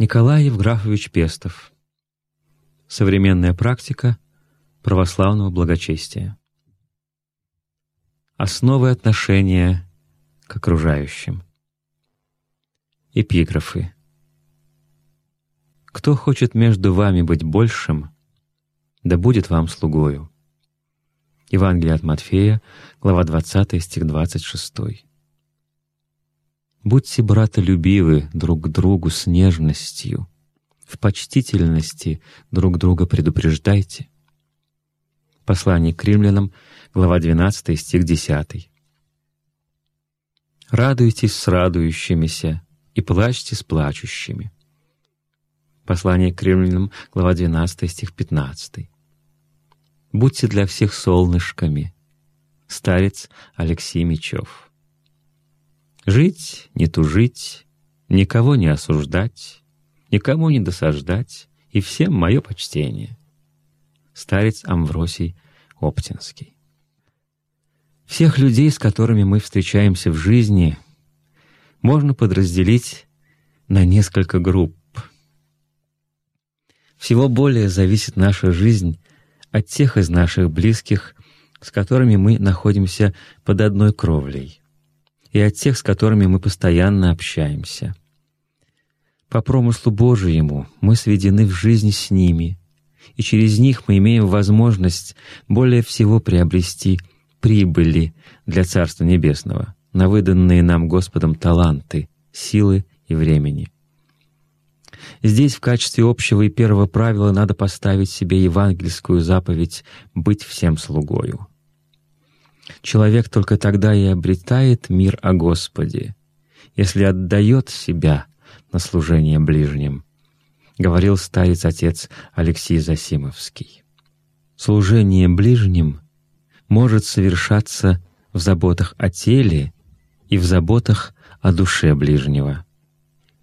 Николай Евграфович Пестов. Современная практика православного благочестия. Основы отношения к окружающим. Эпиграфы. «Кто хочет между вами быть большим, да будет вам слугою». Евангелие от Матфея, глава 20, стих 26. Будьте братолюбивы друг к другу с нежностью, в почтительности друг друга предупреждайте. Послание к римлянам, глава 12, стих 10. Радуйтесь с радующимися и плачьте с плачущими. Послание к римлянам, глава 12, стих 15. Будьте для всех солнышками. Старец Алексей Мечев. Жить, не тужить, никого не осуждать, никому не досаждать, и всем мое почтение. Старец Амвросий Оптинский. Всех людей, с которыми мы встречаемся в жизни, можно подразделить на несколько групп. Всего более зависит наша жизнь от тех из наших близких, с которыми мы находимся под одной кровлей и от тех, с которыми мы постоянно общаемся. По промыслу Божьему мы сведены в жизни с ними, и через них мы имеем возможность более всего приобрести прибыли для Царства Небесного на выданные нам Господом таланты, силы и времени. Здесь в качестве общего и первого правила надо поставить себе евангельскую заповедь «быть всем слугою». Человек только тогда и обретает мир о Господе, если отдает себя на служение ближним, говорил старец-отец Алексей Засимовский. Служение ближним может совершаться в заботах о теле и в заботах о душе ближнего —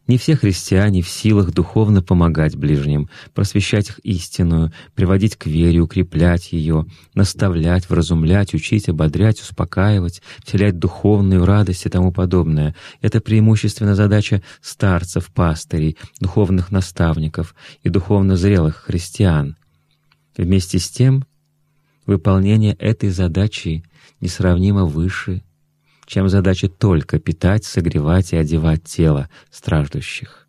не все христиане в силах духовно помогать ближним, просвещать их истинную, приводить к вере, укреплять ее, наставлять, вразумлять, учить, ободрять, успокаивать, вселять духовную радость и тому подобное. Это преимущественно задача старцев, пастырей, духовных наставников и духовно зрелых христиан. Вместе с тем, выполнение этой задачи несравнимо выше чем задача только питать, согревать и одевать тело страждущих.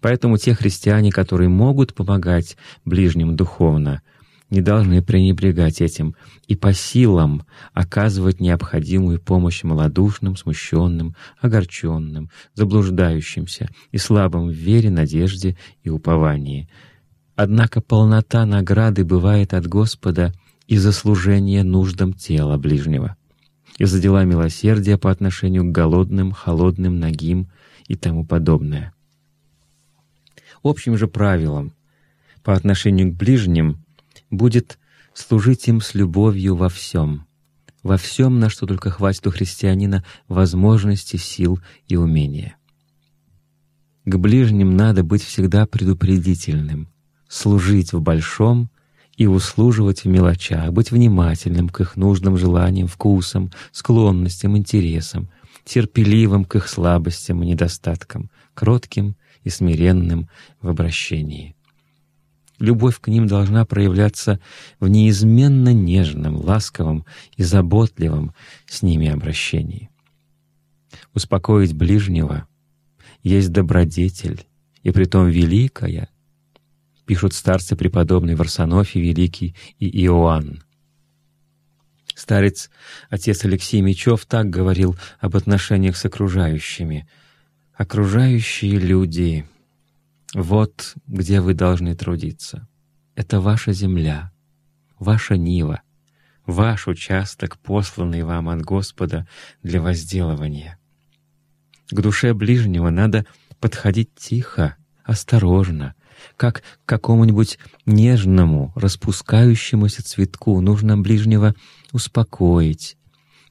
Поэтому те христиане, которые могут помогать ближним духовно, не должны пренебрегать этим и по силам оказывать необходимую помощь малодушным, смущенным, огорченным, заблуждающимся и слабым в вере, надежде и уповании. Однако полнота награды бывает от Господа и заслужение нуждам тела ближнего и за дела милосердия по отношению к голодным, холодным, нагим и тому подобное. Общим же правилом по отношению к ближним будет служить им с любовью во всем, во всем, на что только хватит у христианина возможности, сил и умения. К ближним надо быть всегда предупредительным, служить в большом и услуживать в мелочах, быть внимательным к их нужным желаниям, вкусам, склонностям, интересам, терпеливым к их слабостям и недостаткам, кротким и смиренным в обращении. Любовь к ним должна проявляться в неизменно нежном, ласковом и заботливом с ними обращении. Успокоить ближнего есть добродетель, и притом великая — пишут старцы преподобный Варсонофий Великий и Иоанн. Старец, отец Алексей Мечев, так говорил об отношениях с окружающими. «Окружающие люди — вот где вы должны трудиться. Это ваша земля, ваша нива, ваш участок, посланный вам от Господа для возделывания. К душе ближнего надо подходить тихо, осторожно, как к какому-нибудь нежному, распускающемуся цветку. Нужно ближнего успокоить,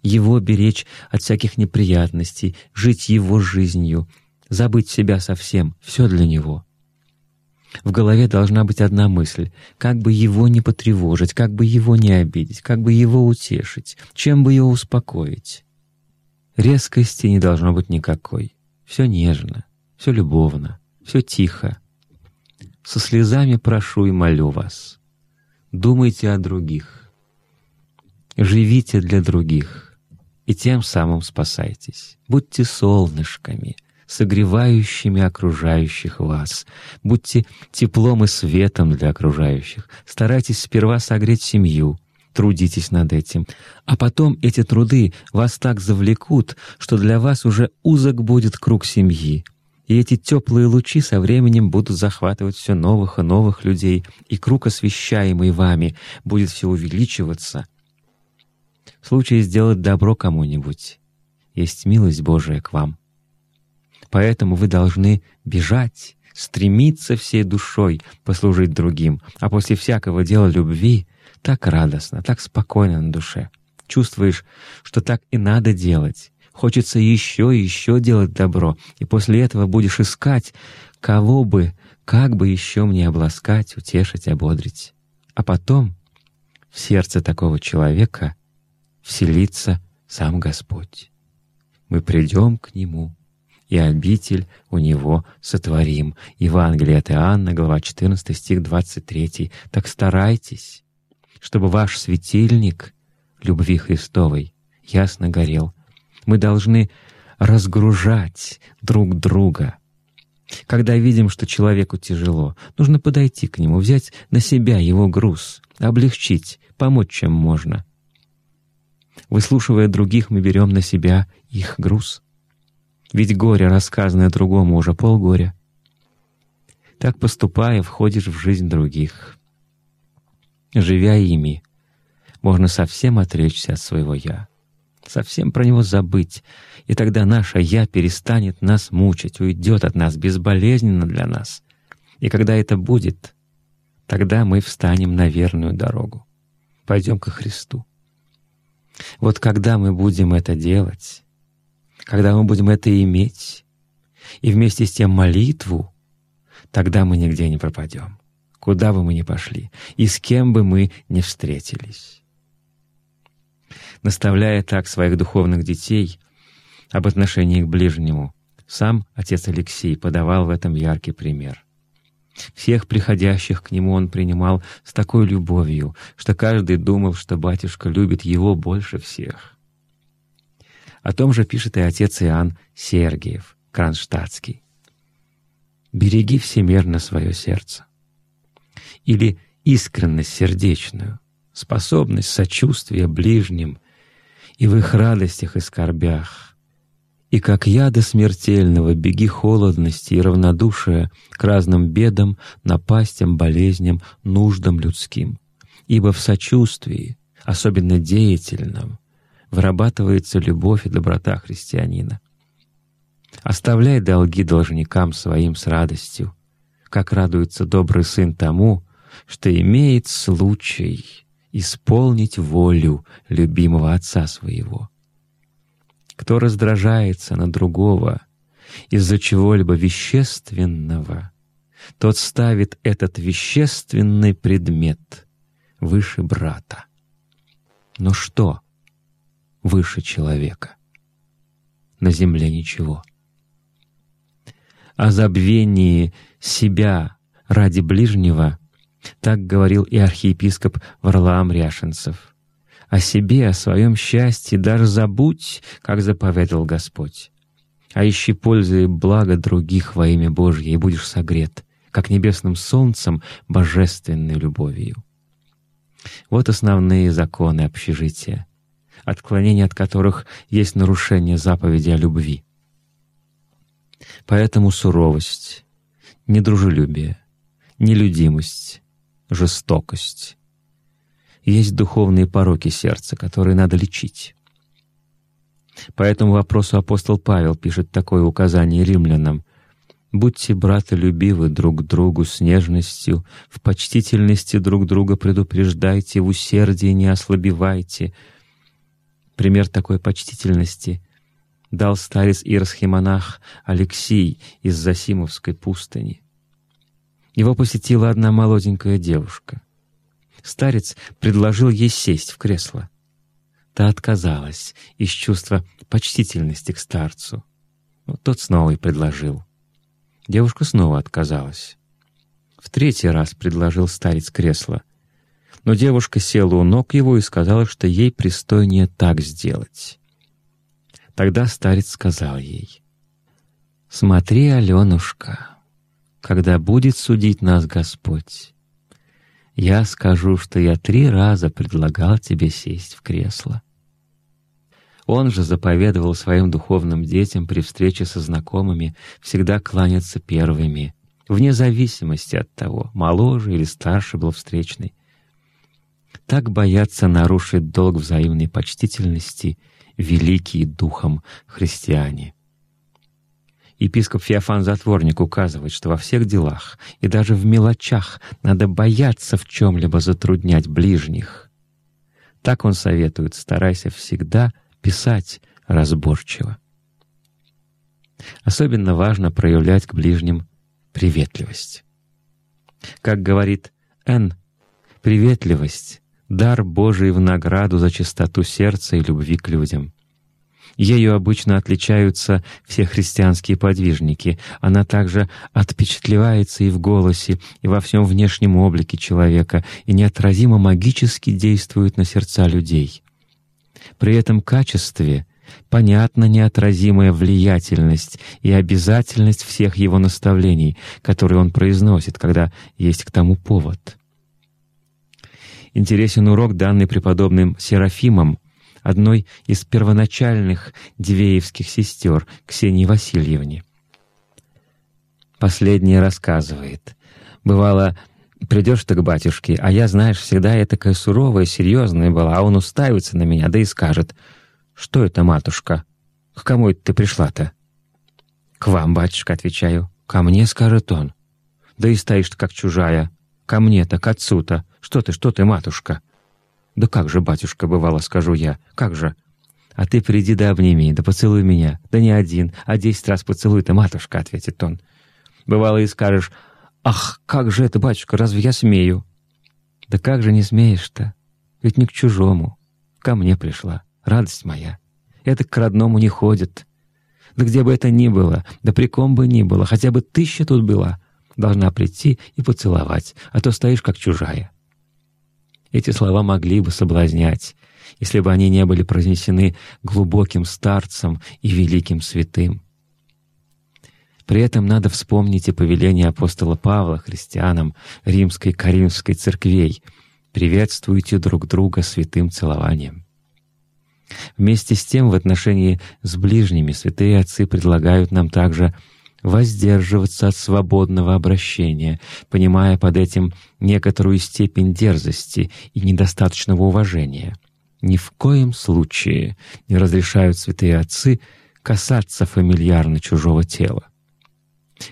его беречь от всяких неприятностей, жить его жизнью, забыть себя совсем, все для него. В голове должна быть одна мысль — как бы его не потревожить, как бы его не обидеть, как бы его утешить, чем бы его успокоить. Резкости не должно быть никакой. Все нежно, все любовно, все тихо. Со слезами прошу и молю вас. Думайте о других. Живите для других. И тем самым спасайтесь. Будьте солнышками, согревающими окружающих вас. Будьте теплом и светом для окружающих. Старайтесь сперва согреть семью, трудитесь над этим. А потом эти труды вас так завлекут, что для вас уже узок будет круг семьи. И эти теплые лучи со временем будут захватывать все новых и новых людей, и круг, освещаемый вами, будет все увеличиваться. В случае сделать добро кому-нибудь, есть милость Божия к вам. Поэтому вы должны бежать, стремиться всей душой послужить другим, а после всякого дела любви так радостно, так спокойно на душе. Чувствуешь, что так и надо делать. Хочется еще и еще делать добро, и после этого будешь искать, кого бы, как бы еще мне обласкать, утешить, ободрить. А потом в сердце такого человека вселится сам Господь. Мы придем к Нему, и обитель у Него сотворим. Евангелие от Иоанна, глава 14, стих 23. Так старайтесь, чтобы ваш светильник любви Христовой ясно горел. Мы должны разгружать друг друга. Когда видим, что человеку тяжело, нужно подойти к нему, взять на себя его груз, облегчить, помочь, чем можно. Выслушивая других, мы берем на себя их груз. Ведь горе, рассказанное другому, уже полгоря. Так поступая, входишь в жизнь других. Живя ими, можно совсем отречься от своего «я», совсем про него забыть, и тогда наше «я» перестанет нас мучить, уйдет от нас безболезненно для нас. И когда это будет, тогда мы встанем на верную дорогу, пойдем ко Христу. Вот когда мы будем это делать, когда мы будем это иметь, и вместе с тем молитву, тогда мы нигде не пропадем куда бы мы ни пошли и с кем бы мы ни встретились. Наставляя так своих духовных детей об отношении к ближнему, сам отец Алексей подавал в этом яркий пример. Всех приходящих к нему он принимал с такой любовью, что каждый думал, что батюшка любит его больше всех. О том же пишет и отец Иоанн Сергиев, Кронштадтский. «Береги всемерно свое сердце или искренность сердечную, способность сочувствия ближним и в их радостях и скорбях. И как яда смертельного беги холодности и равнодушия к разным бедам, напастям, болезням, нуждам людским. Ибо в сочувствии, особенно деятельном, вырабатывается любовь и доброта христианина. Оставляй долги должникам своим с радостью, как радуется добрый сын тому, что имеет случай исполнить волю любимого отца своего. Кто раздражается на другого из-за чего-либо вещественного, тот ставит этот вещественный предмет выше брата. Но что выше человека? На земле ничего. О забвении себя ради ближнего так говорил и архиепископ Варлаам Ряшенцев. «О себе, о своем счастье даже забудь, как заповедал Господь. А ищи пользы и блага других во имя Божье, и будешь согрет, как небесным солнцем божественной любовью». Вот основные законы общежития, отклонение от которых есть нарушение заповеди о любви. Поэтому суровость, недружелюбие, нелюдимость, жестокость. Есть духовные пороки сердца, которые надо лечить. По этому вопросу апостол Павел пишет такое указание римлянам «Будьте, браты, любивы друг другу с нежностью, в почтительности друг друга предупреждайте, в усердии не ослабевайте». Пример такой почтительности дал старец ирсхимонах Алексей из Засимовской пустыни. Его посетила одна молоденькая девушка. Старец предложил ей сесть в кресло. Та отказалась из чувства почтительности к старцу. Но тот снова и предложил. Девушка снова отказалась. В третий раз предложил старец кресло. Но девушка села у ног его и сказала, что ей пристойнее так сделать. Тогда старец сказал ей, «Смотри, Аленушка, когда будет судить нас Господь, я скажу, что я три раза предлагал тебе сесть в кресло. Он же заповедовал своим духовным детям при встрече со знакомыми всегда кланяться первыми, вне зависимости от того, моложе или старше был встречный. Так боятся нарушить долг взаимной почтительности великие духом христиане. Епископ Феофан Затворник указывает, что во всех делах и даже в мелочах надо бояться в чем-либо затруднять ближних. Так он советует, старайся всегда писать разборчиво. Особенно важно проявлять к ближним приветливость. Как говорит Н, приветливость — дар Божий в награду за чистоту сердца и любви к людям. Ею обычно отличаются все христианские подвижники. Она также отпечатлевается и в голосе, и во всем внешнем облике человека, и неотразимо магически действует на сердца людей. При этом качестве понятна неотразимая влиятельность и обязательность всех его наставлений, которые он произносит, когда есть к тому повод. Интересен урок, данный преподобным Серафимом, одной из первоначальных дивеевских сестер, Ксении Васильевне. Последняя рассказывает. Бывало, придешь ты к батюшке, а я, знаешь, всегда я такая суровая, серьезная была, а он уставится на меня, да и скажет — «Что это, матушка? К кому это ты пришла-то?» «К вам, батюшка», — отвечаю. «Ко мне», — скажет он. «Да и стоишь-то как чужая. Ко мне-то, к отцу-то. Что ты, что ты, матушка?» «Да как же, батюшка, бывало, скажу я. Как же?» «А ты приди да обними, да поцелуй меня. Да не один, а десять раз поцелуй-то, матушка», — ответит он. Бывало и скажешь, «Ах, как же это, батюшка, разве я смею?» «Да как же не смеешь-то? Ведь не к чужому. Ко мне пришла радость моя. Это к родному не ходит. Да где бы это ни было, да при ком бы ни было, хотя бы тысяча тут была, должна прийти и поцеловать, а то стоишь как чужая. Эти слова могли бы соблазнять, если бы они не были произнесены глубоким старцем и великим святым. При этом надо вспомнить и повеление апостола Павла христианам римской каримской церквей «Приветствуйте друг друга святым целованием». Вместе с тем, в отношении с ближними святые отцы предлагают нам также воздерживаться от свободного обращения, понимая под этим некоторую степень дерзости и недостаточного уважения. Ни в коем случае не разрешают святые отцы касаться фамильярно чужого тела.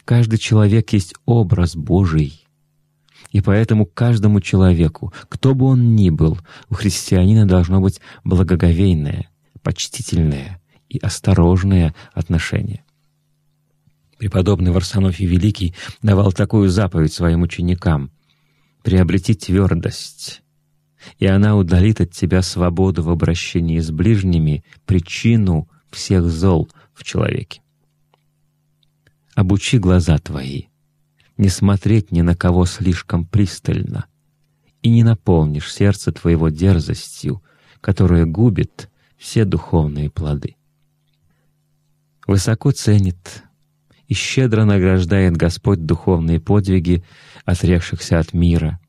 Каждый человек есть образ Божий, и поэтому каждому человеку, кто бы он ни был, у христианина должно быть благоговейное, почтительное и осторожное отношение. Преподобный Варсонофий Великий давал такую заповедь своим ученикам — «Приобрети твердость, и она удалит от тебя свободу в обращении с ближними, причину всех зол в человеке. Обучи глаза твои — не смотреть ни на кого слишком пристально, и не наполнишь сердце твоего дерзостью, которая губит все духовные плоды. Высоко ценит и щедро награждает Господь духовные подвиги отрекшихся от мира,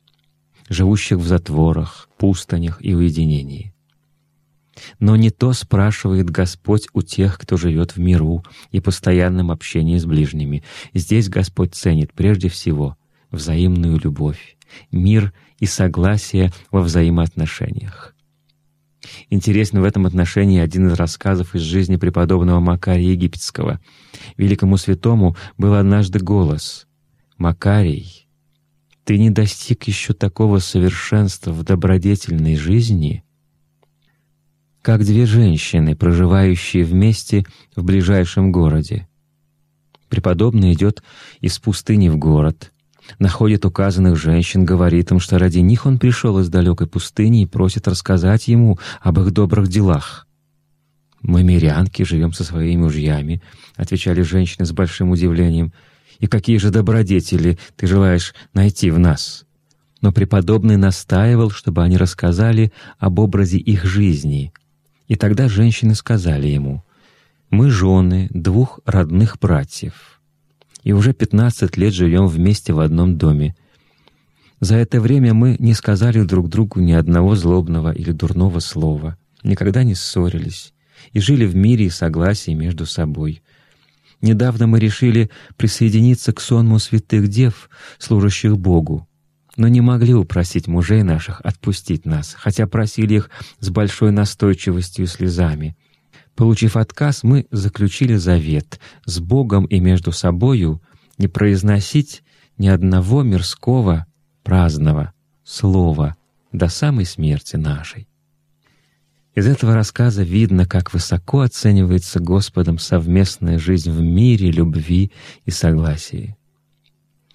живущих в затворах, пустынях и уединении. Но не то спрашивает Господь у тех, кто живет в миру и постоянном общении с ближними. Здесь Господь ценит прежде всего взаимную любовь, мир и согласие во взаимоотношениях. Интересен в этом отношении один из рассказов из жизни преподобного Макария Египетского. Великому святому был однажды голос «Макарий, ты не достиг еще такого совершенства в добродетельной жизни, как две женщины, проживающие вместе в ближайшем городе. Преподобный идет из пустыни в город, находит указанных женщин, говорит им, что ради них он пришел из далекой пустыни и просит рассказать ему об их добрых делах. «Мы мирянки, живем со своими мужьями», — отвечали женщины с большим удивлением, и какие же добродетели ты желаешь найти в нас?» Но преподобный настаивал, чтобы они рассказали об образе их жизни. И тогда женщины сказали ему, «Мы жены двух родных братьев, и уже пятнадцать лет живем вместе в одном доме. За это время мы не сказали друг другу ни одного злобного или дурного слова, никогда не ссорились и жили в мире и согласии между собой. Недавно мы решили присоединиться к сонму святых дев, служащих Богу, но не могли упросить мужей наших отпустить нас, хотя просили их с большой настойчивостью и слезами. Получив отказ, мы заключили завет с Богом и между собою не произносить ни одного мирского, праздного слова до самой смерти нашей. Из этого рассказа видно, как высоко оценивается Господом совместная жизнь в мире, любви и согласии.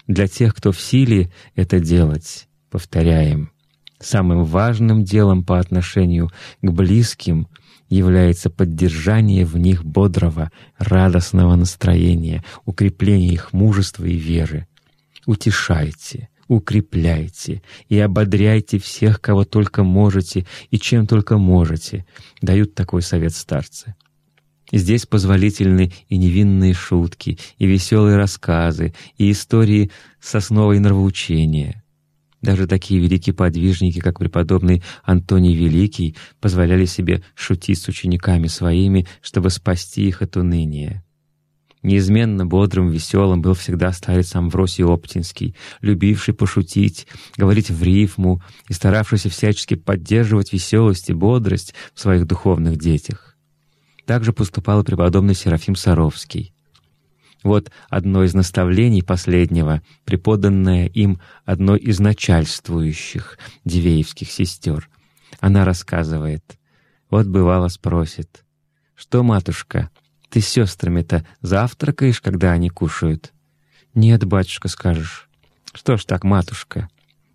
Для тех, кто в силе это делать, повторяем, самым важным делом по отношению к близким является поддержание в них бодрого, радостного настроения, укрепление их мужества и веры. Утешайте, укрепляйте и ободряйте всех, кого только можете и чем только можете, дают такой совет старцы. Здесь позволительны и невинные шутки, и веселые рассказы, и истории сосновой нравоучения. Даже такие великие подвижники, как преподобный Антоний Великий, позволяли себе шутить с учениками своими, чтобы спасти их от уныния. Неизменно бодрым, веселым был всегда старец Амвросий Оптинский, любивший пошутить, говорить в рифму и старавшийся всячески поддерживать веселость и бодрость в своих духовных детях. Также поступал преподобный Серафим Саровский. Вот одно из наставлений последнего, преподанное им одной из начальствующих дивеевских сестер. Она рассказывает. Вот бывало спросит, «Что, матушка, ты с сестрами-то завтракаешь, когда они кушают?» «Нет, батюшка, скажешь». «Что ж так, матушка?»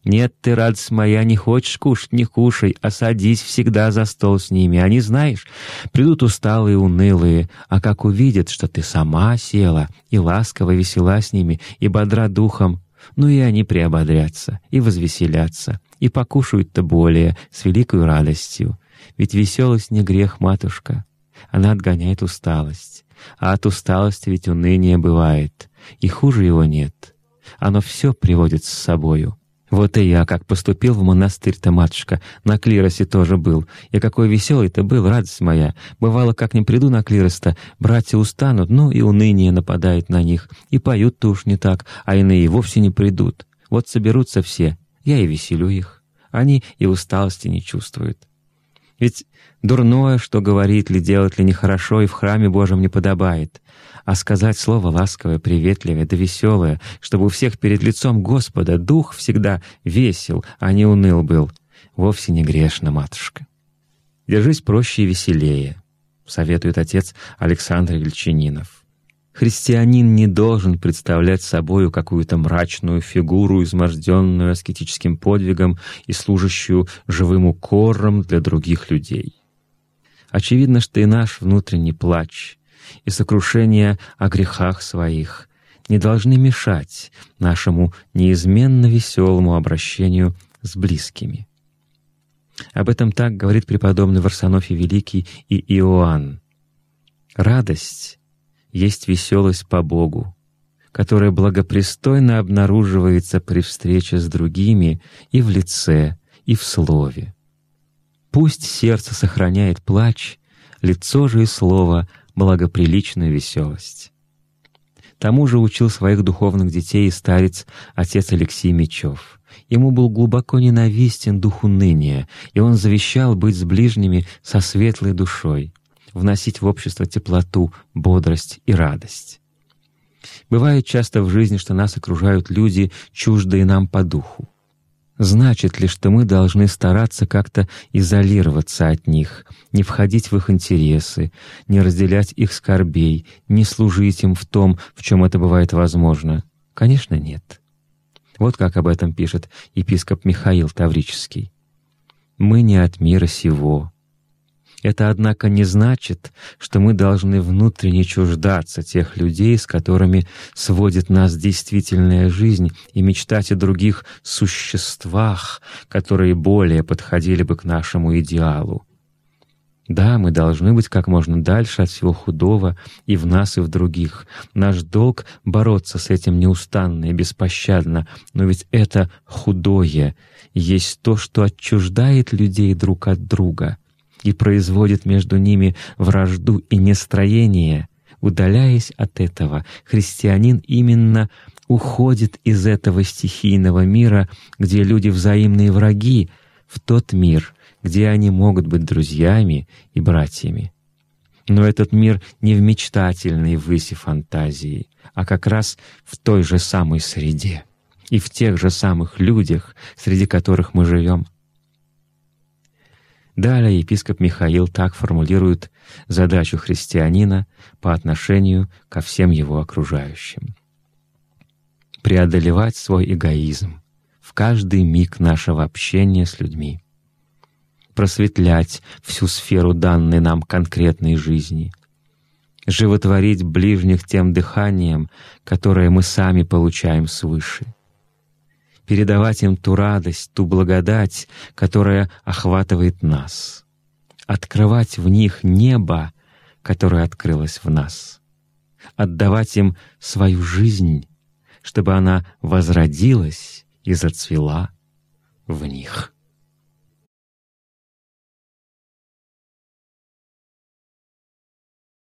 Нет, ты, радость моя, не хочешь кушать, не кушай, а садись всегда за стол с ними. Они, знаешь, придут усталые, унылые, а как увидят, что ты сама села и ласково весела с ними, и бодра духом, ну и они приободрятся, и возвеселятся, и покушают-то более, с великой радостью. Ведь веселость не грех, матушка, она отгоняет усталость. А от усталости ведь уныние бывает, и хуже его нет. Оно все приводит с собою. Вот и я, как поступил в монастырь-то, матушка, на клиросе тоже был. И какой веселый ты был, радость моя. Бывало, как не приду на клирос-то, братья устанут, ну и уныние нападает на них. И поют-то уж не так, а иные вовсе не придут. Вот соберутся все, я и веселю их. Они и усталости не чувствуют. Ведь дурное, что говорит ли, делать ли нехорошо, и в храме Божьем не подобает а сказать слово ласковое, приветливое да веселое, чтобы у всех перед лицом Господа дух всегда весел, а не уныл был. Вовсе не грешно, матушка. Держись проще и веселее, советует отец Александр Ильчининов. Христианин не должен представлять собою какую-то мрачную фигуру, изможденную аскетическим подвигом и служащую живым укором для других людей. Очевидно, что и наш внутренний плач, и сокрушения о грехах своих не должны мешать нашему неизменно веселому обращению с близкими. Об этом так говорит преподобный Варсонофий Великий и Иоанн. «Радость есть веселость по Богу, которая благопристойно обнаруживается при встрече с другими и в лице, и в слове. Пусть сердце сохраняет плач, лицо же и слово благоприличную веселость. Тому же учил своих духовных детей и старец отец Алексей Мечев. Ему был глубоко ненавистен дух уныния, и он завещал быть с ближними со светлой душой, вносить в общество теплоту, бодрость и радость. Бывает часто в жизни, что нас окружают люди, чуждые нам по духу. Значит ли, что мы должны стараться как-то изолироваться от них, не входить в их интересы, не разделять их скорбей, не служить им в том, в чем это бывает возможно? Конечно, нет. Вот как об этом пишет епископ Михаил Таврический. «Мы не от мира сего. Это, однако, не значит, что мы должны внутренне чуждаться тех людей, с которыми сводит нас действительная жизнь, и мечтать о других существах, которые более подходили бы к нашему идеалу. Да, мы должны быть как можно дальше от всего худого и в нас, и в других. Наш долг — бороться с этим неустанно и беспощадно, но ведь это худое есть то, что отчуждает людей друг от друга — и производит между ними вражду и нестроение, удаляясь от этого, христианин именно уходит из этого стихийного мира, где люди взаимные враги, в тот мир, где они могут быть друзьями и братьями. Но этот мир не в мечтательной выси фантазии, а как раз в той же самой среде и в тех же самых людях, среди которых мы живем. Далее епископ Михаил так формулирует задачу христианина по отношению ко всем его окружающим. Преодолевать свой эгоизм в каждый миг нашего общения с людьми, просветлять всю сферу данной нам конкретной жизни, животворить ближних тем дыханием, которое мы сами получаем свыше, передавать им ту радость, ту благодать, которая охватывает нас, открывать в них небо, которое открылось в нас, отдавать им свою жизнь, чтобы она возродилась и зацвела в них.